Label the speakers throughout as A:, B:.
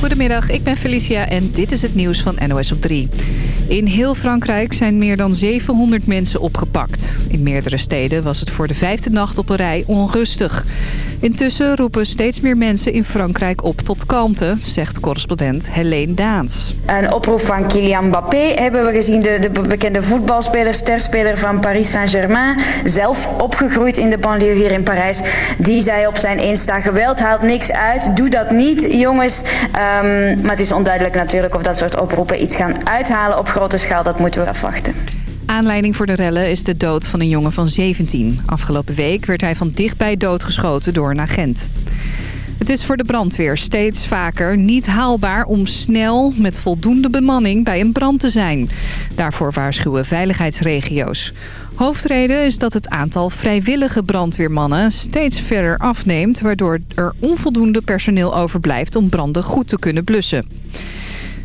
A: Goedemiddag, ik ben Felicia en dit is het nieuws van NOS op 3. In heel Frankrijk zijn meer dan 700 mensen opgepakt. In meerdere steden was het voor de vijfde nacht op een rij onrustig. Intussen roepen steeds meer mensen in Frankrijk op tot kalmte, zegt correspondent Helene Daans.
B: Een oproep van Kylian Mbappé hebben we gezien, de, de bekende voetbalspeler, sterspeler van Paris Saint-Germain, zelf opgegroeid in de banlieue hier in Parijs. Die zei op zijn Insta, geweld haalt niks uit, doe dat niet jongens. Um, maar het is onduidelijk natuurlijk of dat soort oproepen iets gaan uithalen op grote schaal, dat moeten we afwachten.
A: Aanleiding voor de rellen is de dood van een jongen van 17. Afgelopen week werd hij van dichtbij doodgeschoten door een agent. Het is voor de brandweer steeds vaker niet haalbaar om snel met voldoende bemanning bij een brand te zijn. Daarvoor waarschuwen veiligheidsregio's. Hoofdreden is dat het aantal vrijwillige brandweermannen steeds verder afneemt... waardoor er onvoldoende personeel overblijft om branden goed te kunnen blussen.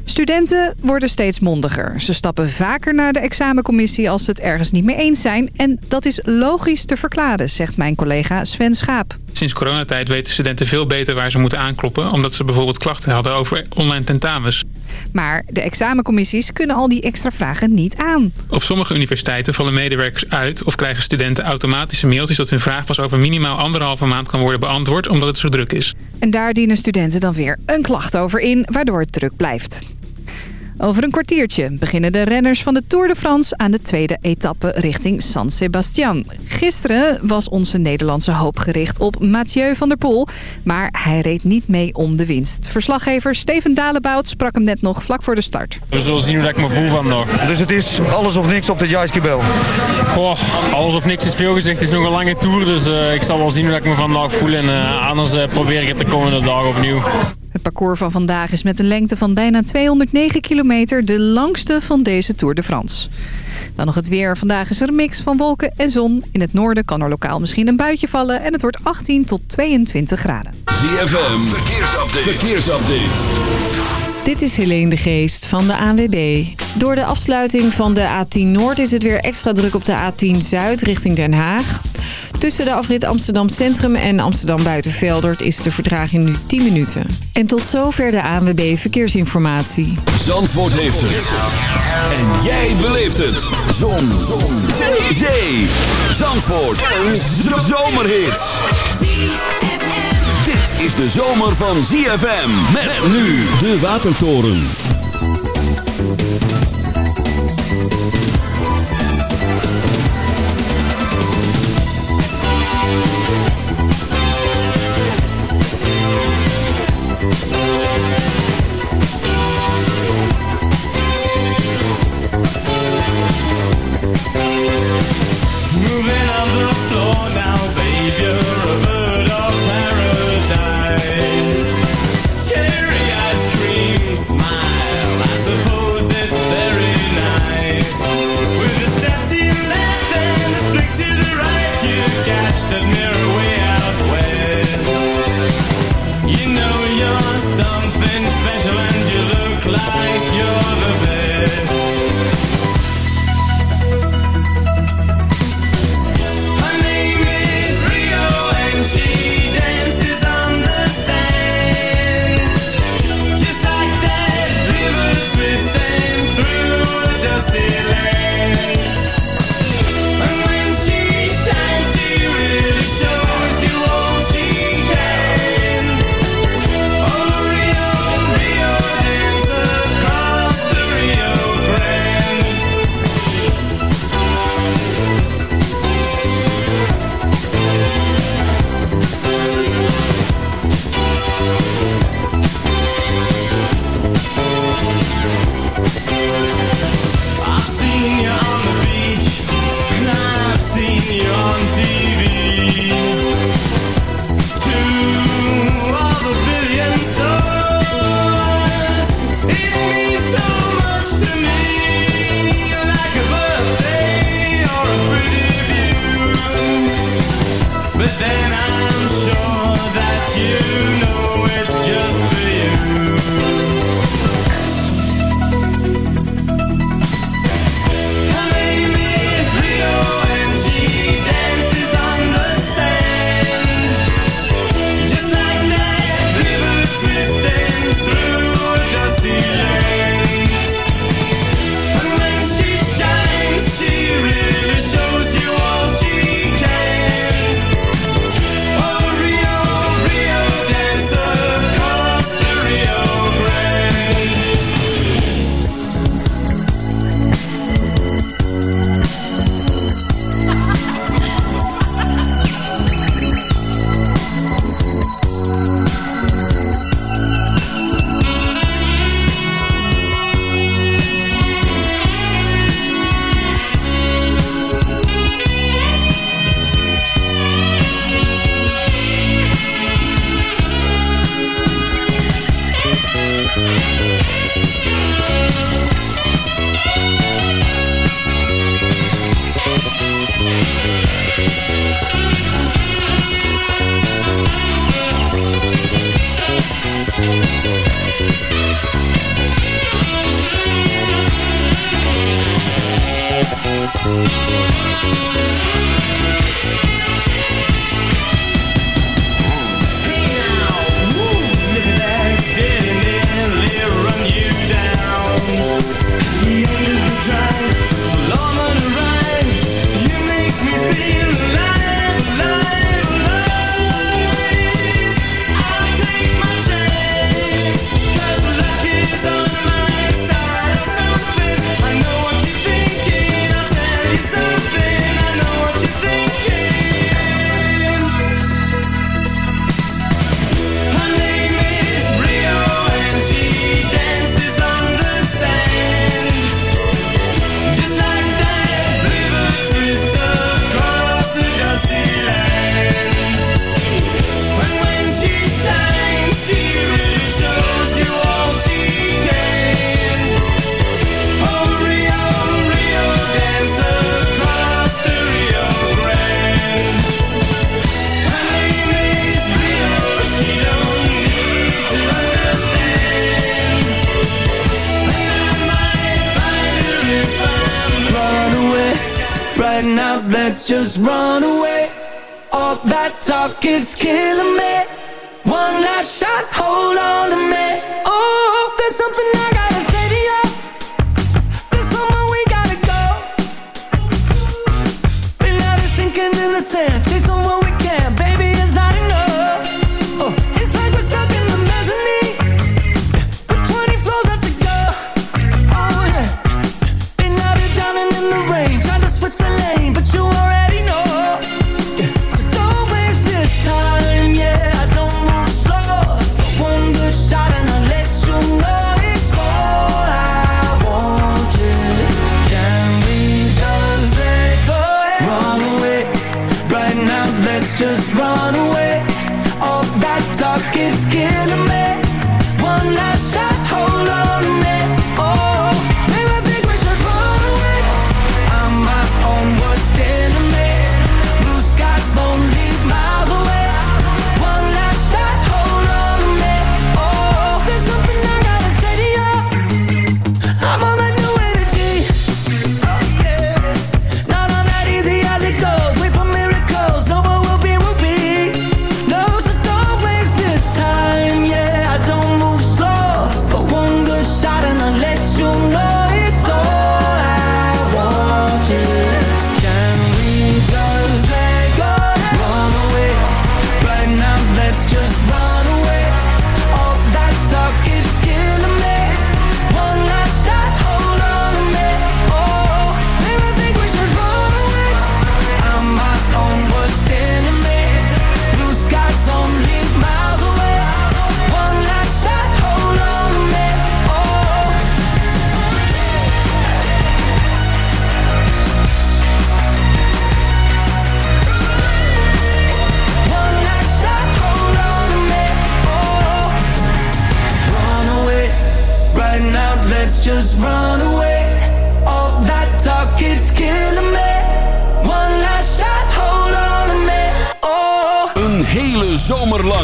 A: Studenten worden steeds mondiger. Ze stappen vaker naar de examencommissie als ze het ergens niet mee eens zijn. En dat is logisch te verklaren, zegt mijn collega Sven Schaap.
C: Sinds coronatijd weten studenten veel beter waar ze moeten aankloppen... omdat ze bijvoorbeeld klachten hadden over online tentamens.
A: Maar de examencommissies kunnen al die extra vragen niet aan.
C: Op sommige universiteiten vallen medewerkers uit... of krijgen studenten automatische mailtjes... dat hun vraag pas over minimaal anderhalve maand kan worden beantwoord... omdat het zo druk is.
A: En daar dienen studenten dan weer een klacht over in... waardoor het druk blijft. Over een kwartiertje beginnen de renners van de Tour de France aan de tweede etappe richting San Sebastian. Gisteren was onze Nederlandse hoop gericht op Mathieu van der Poel, maar hij reed niet mee om de winst. Verslaggever Steven Dalebout sprak hem net nog vlak voor de start.
D: We zullen zien hoe ik me voel vandaag.
E: Dus het is alles of niks op de Jaiskibel?
D: Goh, alles of niks is veel gezegd. Het is nog een lange Tour, dus uh, ik zal wel zien hoe ik me vandaag voel en uh, anders uh, probeer ik het de komende dagen opnieuw.
A: Het parcours van vandaag is met een lengte van bijna 209 kilometer de langste van deze Tour de France. Dan nog het weer. Vandaag is er een mix van wolken en zon. In het noorden kan er lokaal misschien een buitje vallen en het wordt 18 tot 22 graden.
F: ZFM, verkeersupdate. verkeersupdate.
G: Dit is Helene de Geest van de ANWB. Door de afsluiting van de A10 Noord is het weer extra druk op de A10 Zuid richting Den Haag. Tussen de afrit Amsterdam Centrum en Amsterdam Buitenveldert is de vertraging nu 10 minuten. En tot zover de ANWB Verkeersinformatie.
F: Zandvoort heeft het. En jij beleeft het. Zon. Zon. Zee. Zandvoort. Een zomerhit. Is de zomer van ZFM. Met nu de Watertoren.
H: Moving on the floor now,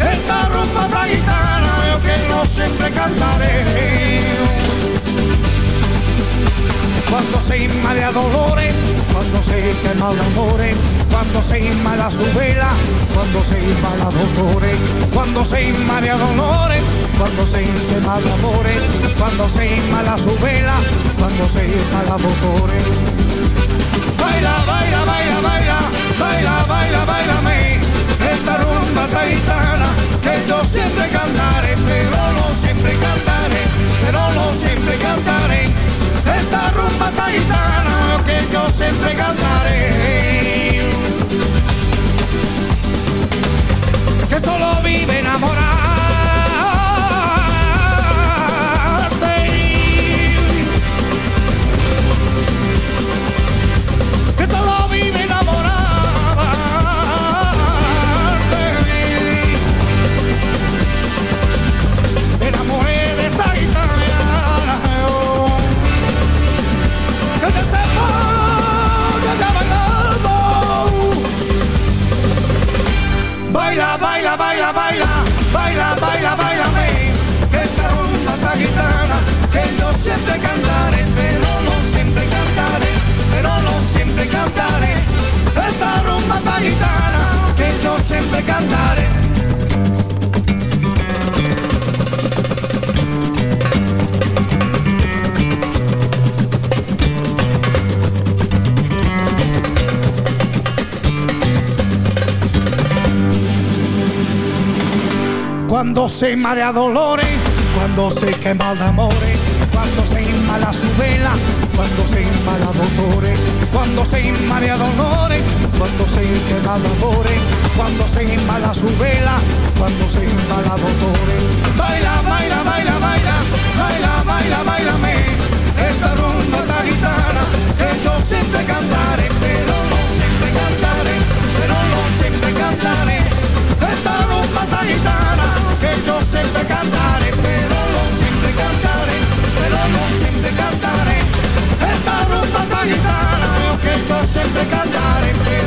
I: esta rumba taitana yo que no siempre cantaré. Cuando se inma de dolores, cuando se quema de amores, cuando se inma la su vela, cuando se inma la dolores, cuando se inma de dolores, cuando se quema amores, cuando se inma la su vela, cuando se inma la dolores. Baila, baila, baila, baila, baila, baila, baila, baila. Esta rumba taitana que yo siempre cantaré, pero no siempre cantaré, se marea dolores, cuando se quema de amores, cuando se inmala su vela, cuando se inmala dolores, cuando se inmala dolores, cuando se quema de amores, cuando se inmala su vela, cuando se inmala dolores. Baila, baila, baila, baila, baila, baila, bailame, esta rumba esta gitana que yo siempre cantaré, siempre cantaré, pero no siempre cantaré, pero no siempre cantaré. Esta rumba esta gitana que yo siempre cantaré, pero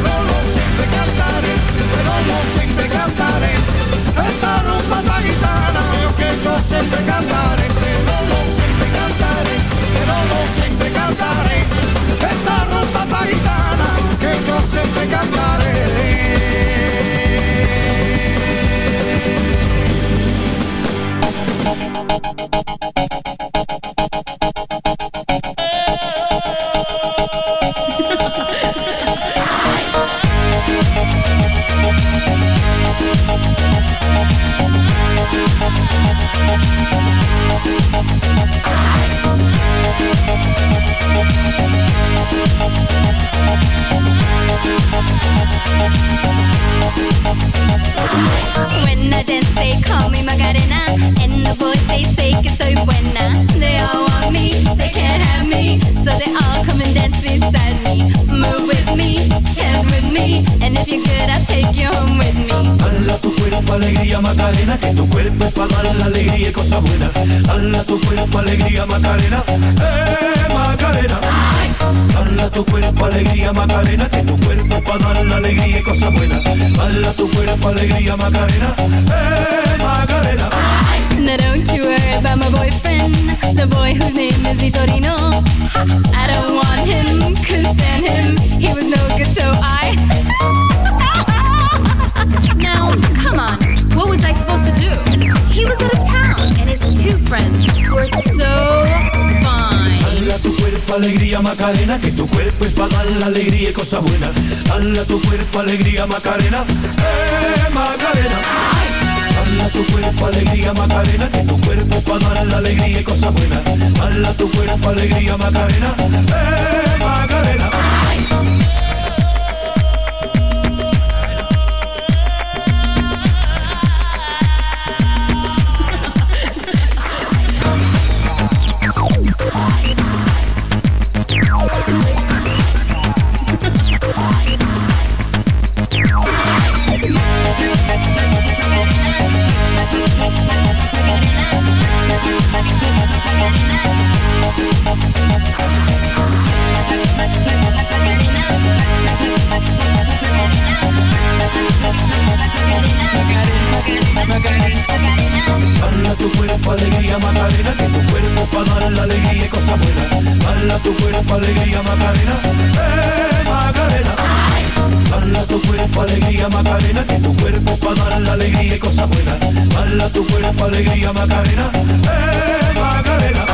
J: la alegría y cosas buenas. Dala tu cuerpo alegría Macarena, eh alegría Macarena, que tu cuerpo para dar la alegría y cosas buenas. Dala tu cuerpo alegría Macarena, eh Macarena. Dala tu cuerpo alegría Macarena, que tu cuerpo para dar la alegría y. Dala tu cuerpo alegría Macarena, eh Macarena.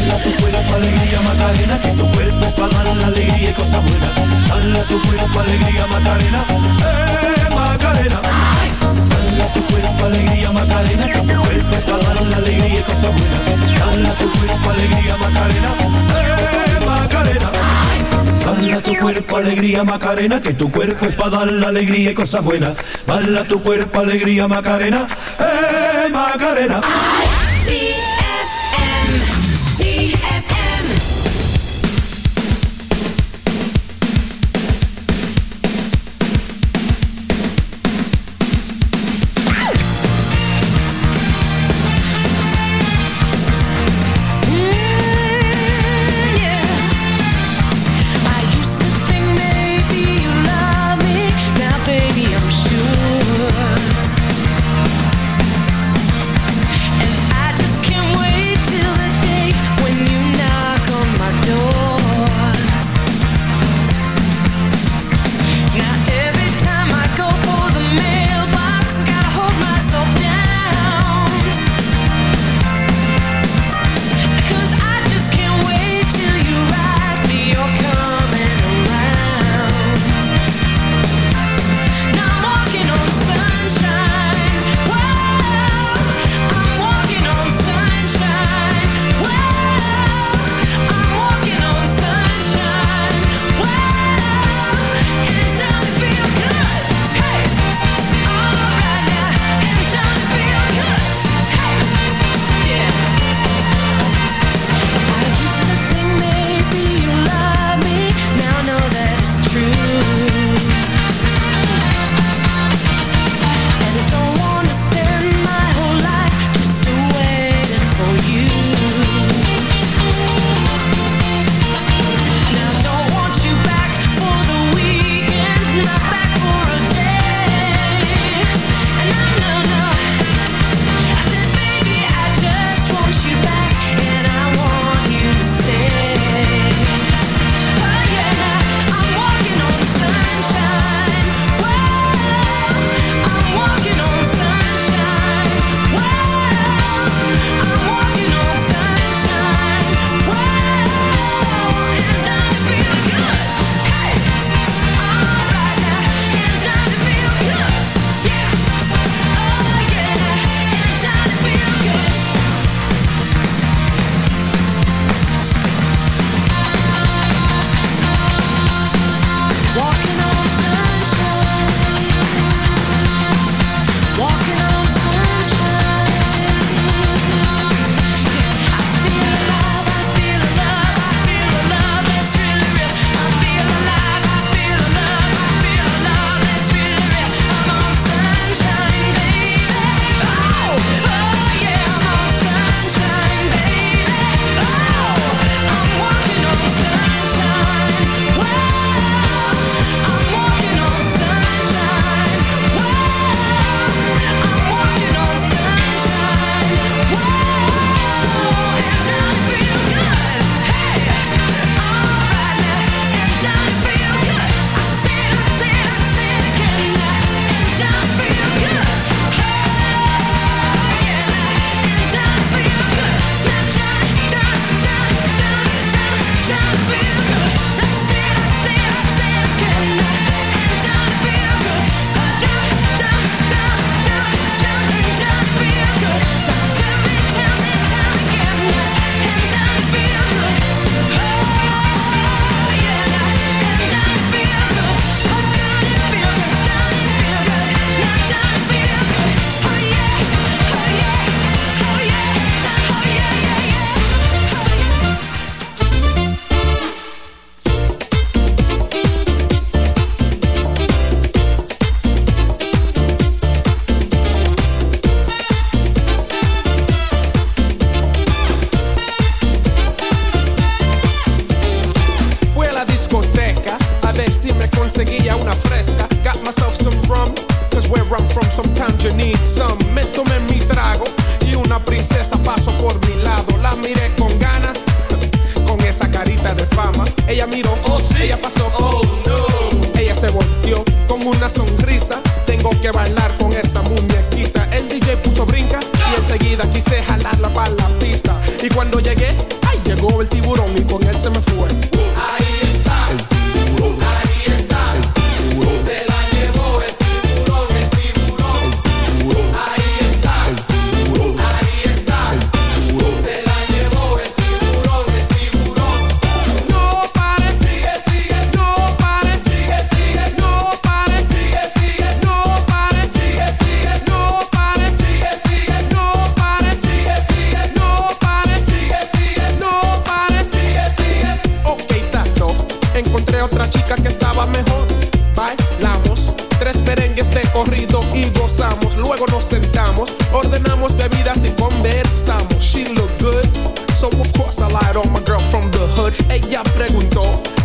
J: Dala tu cuerpo alegría Macarena, que tu cuerpo para dar la alegría y cosas buenas. Dala tu cuerpo alegría Macarena, eh Macarena. Dala tu cuerpo alegría Macarena, que tu cuerpo para dar la alegría y cosas buenas. Dala tu cuerpo alegría Macarena, eh Macarena. Dala tu cuerpo alegría Macarena, que tu cuerpo es para dar la alegría y cosas buenas. Dala tu cuerpo alegría Macarena, eh Macarena.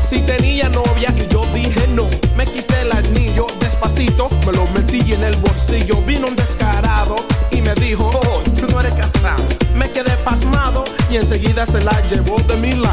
K: Si tenía novia y yo dije no, me quité el anillo despacito, me lo metí en el bolsillo. Vino un descarado y me dijo, oh, tú no eres casado. Me quedé pasmado y enseguida se la llevó de mi lado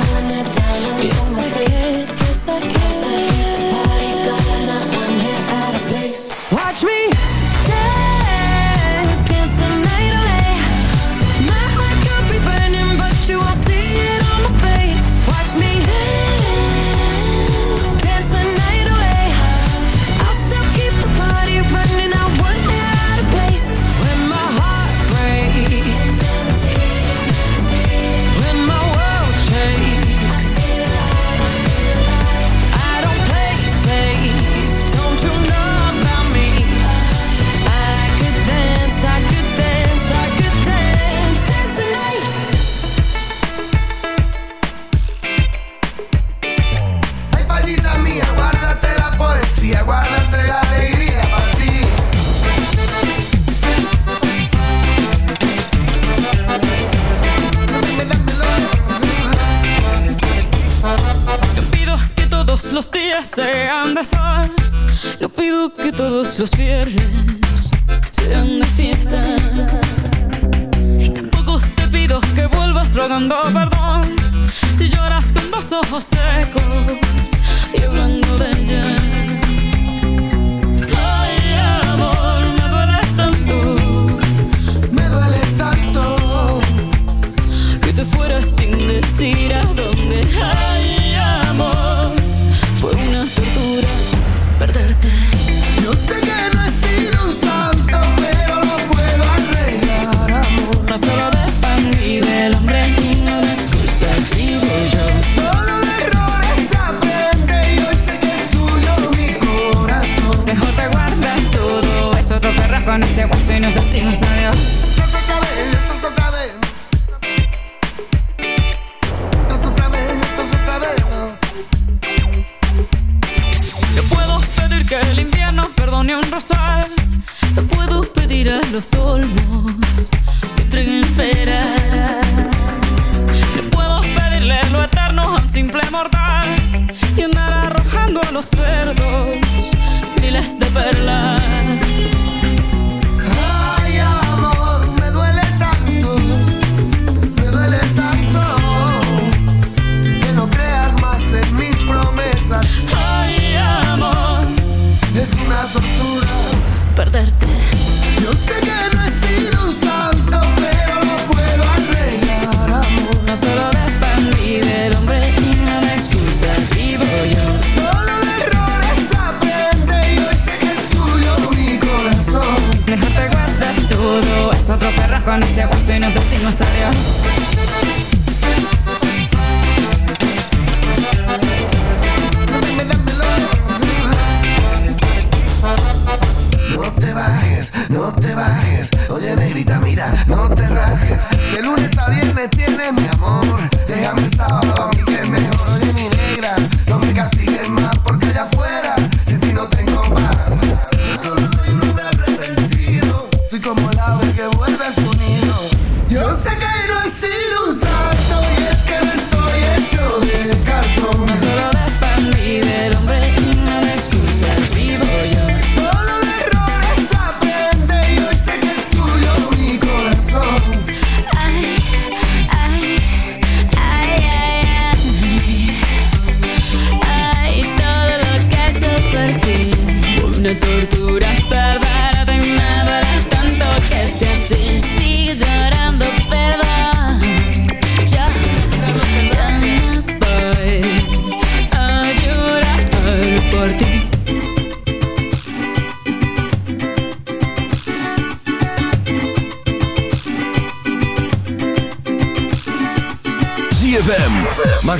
L: Oh
I: that con ese hueso y nos decimos adiós. Te puedo pedir que el invierno perdone un rosal. Te puedo pedir a los olmos
M: donde se va y
I: nos
N: destino
O: hasta Dios.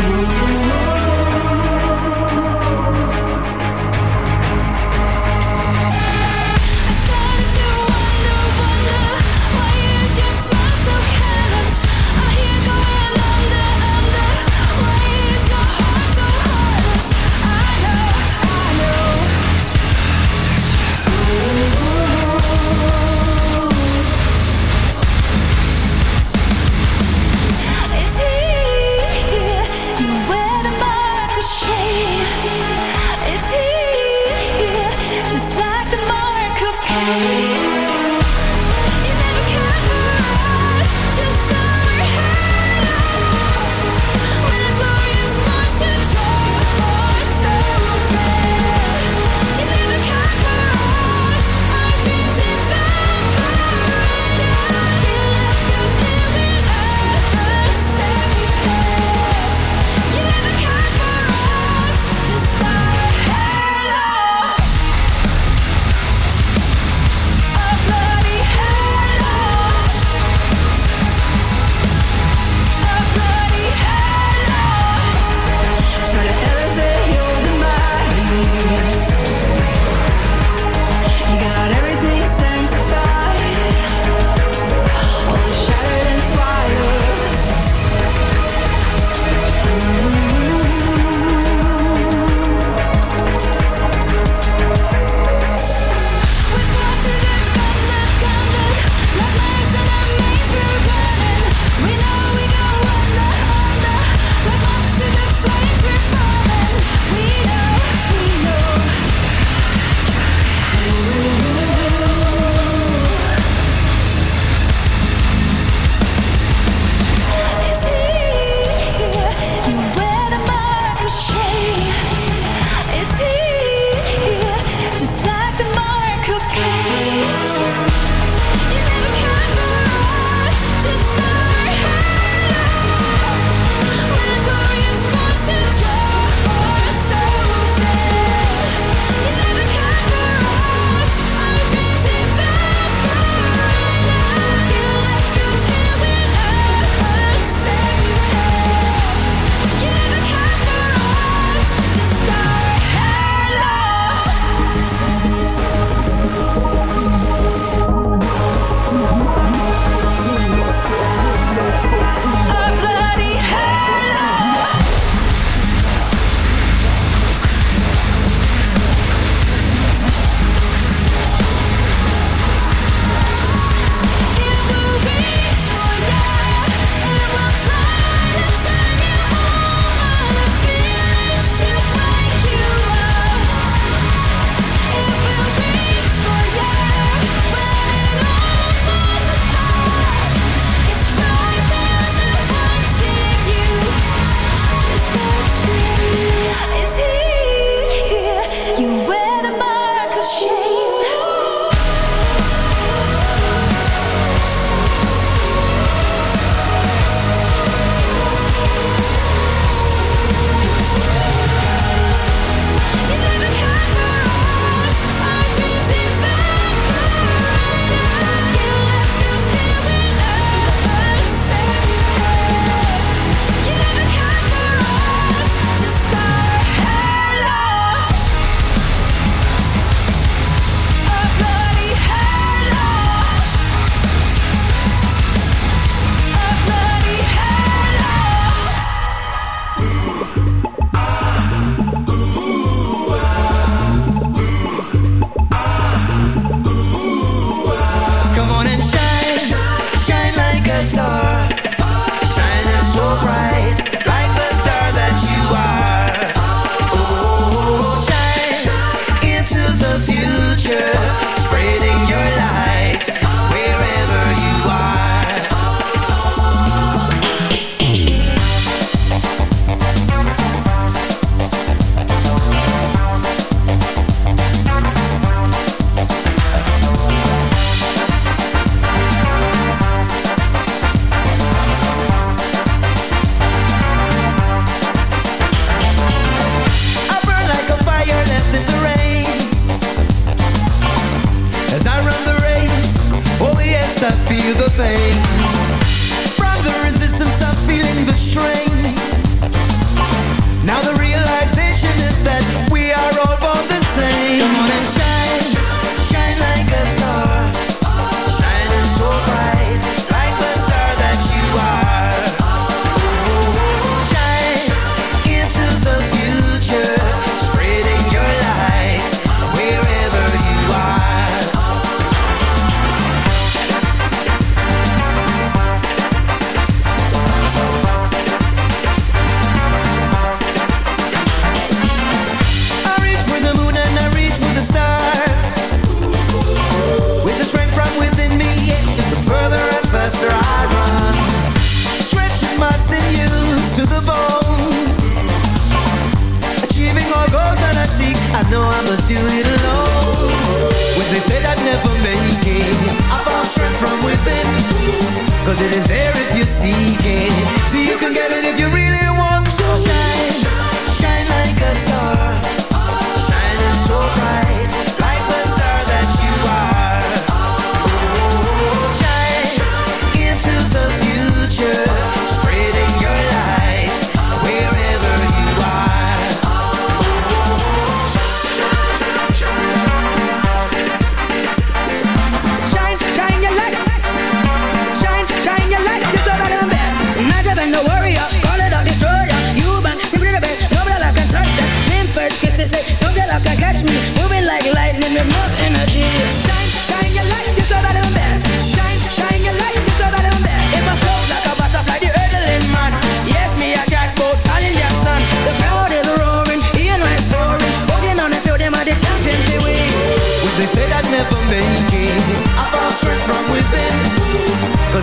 P: You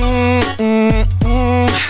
Q: mm, mm. Mm,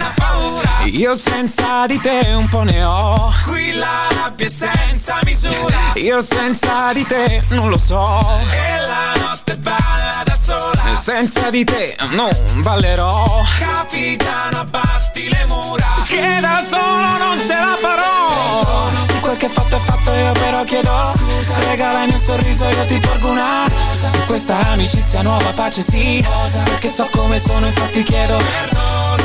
Q: Io senza di te un po' ne ho. Qui la rabbia è senza misura. Io senza di te non lo so. E la notte balla da sola. Senza di te non ballerò. Capitano abbatti le mura. Che da solo non ce la farò. Se quel che fatto è fatto io però chiedo Scusa. Regalami un sorriso io ti porgo una Rosa. Su questa amicizia nuova pace sì. Rosa. Perché so come sono infatti chiedo Se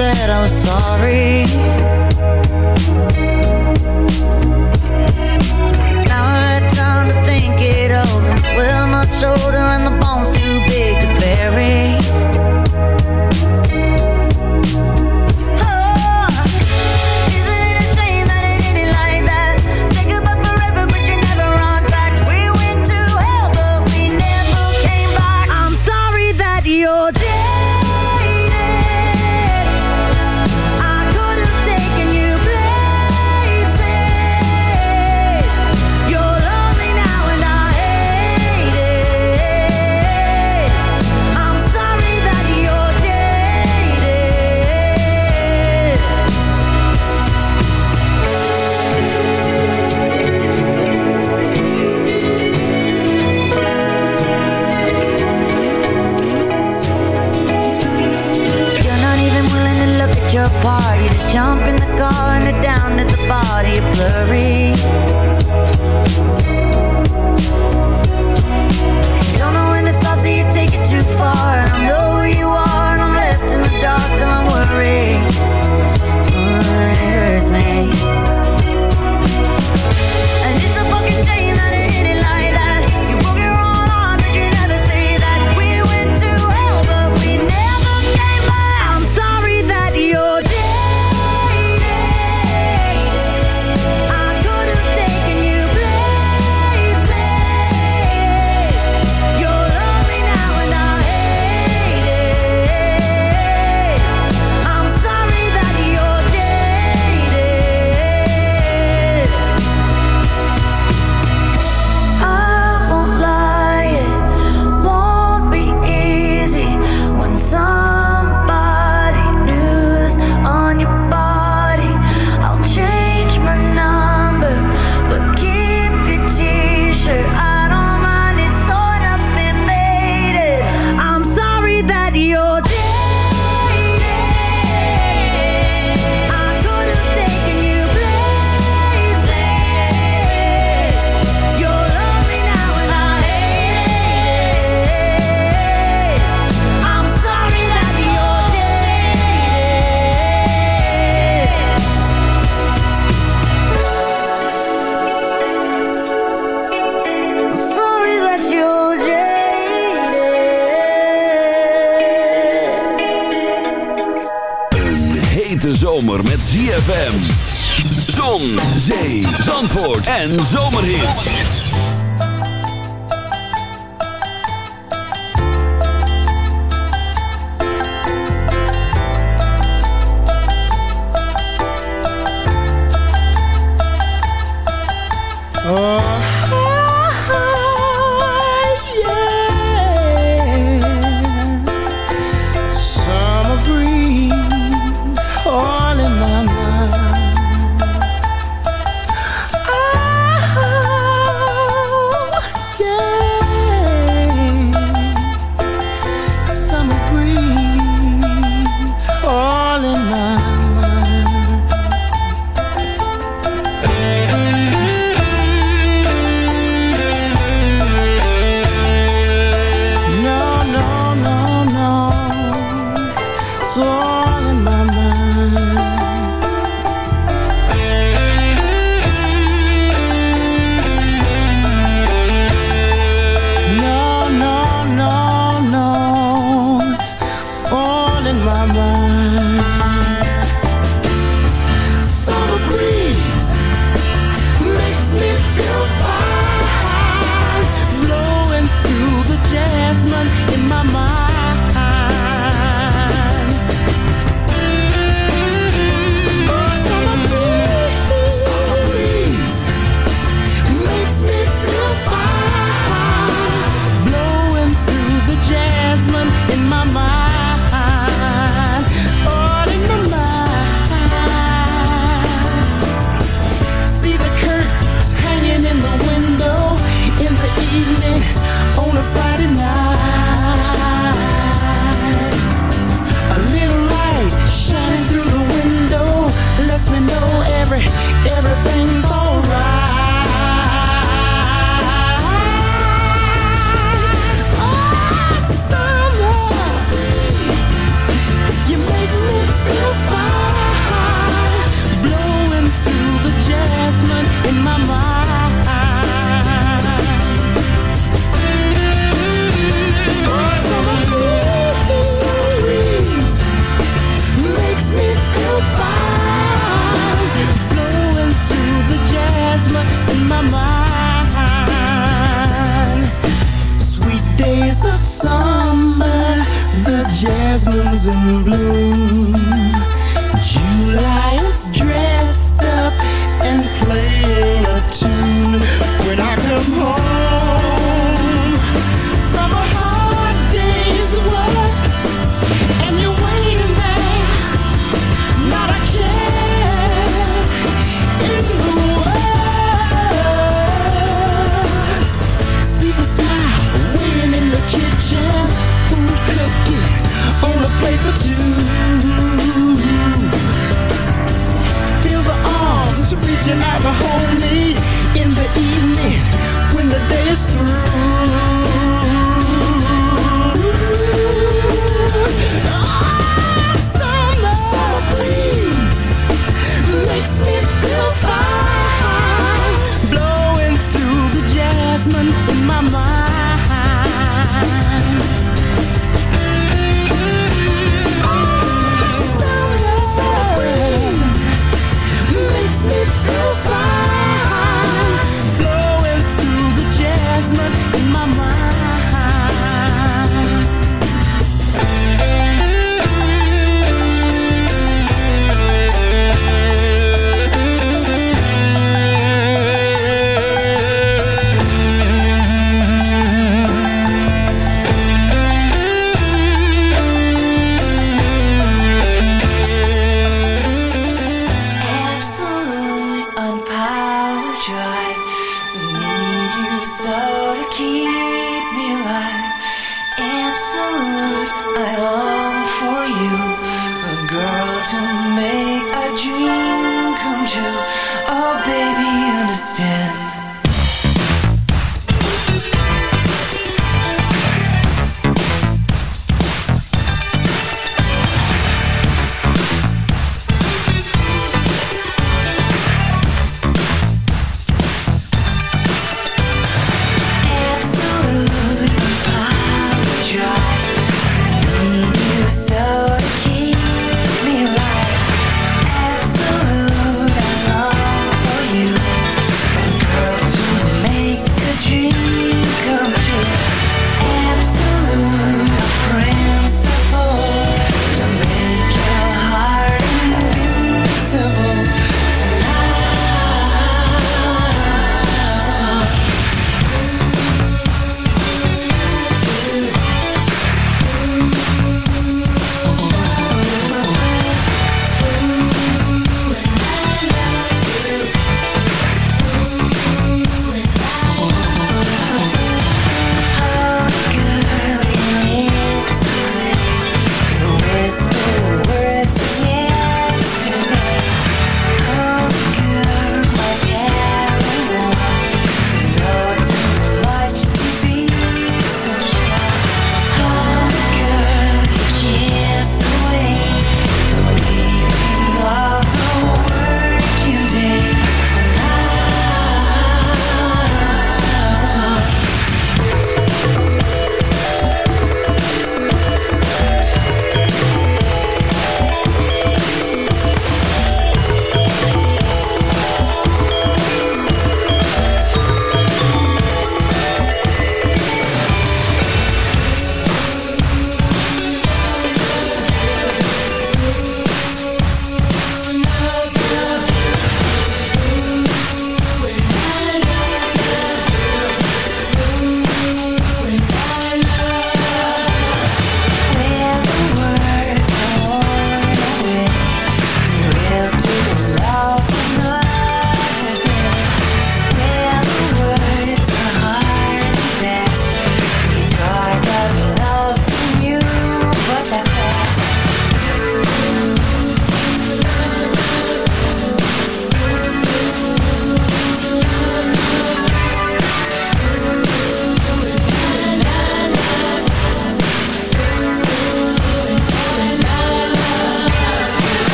R: said I'm sorry. Now I had time to think it over. We're much older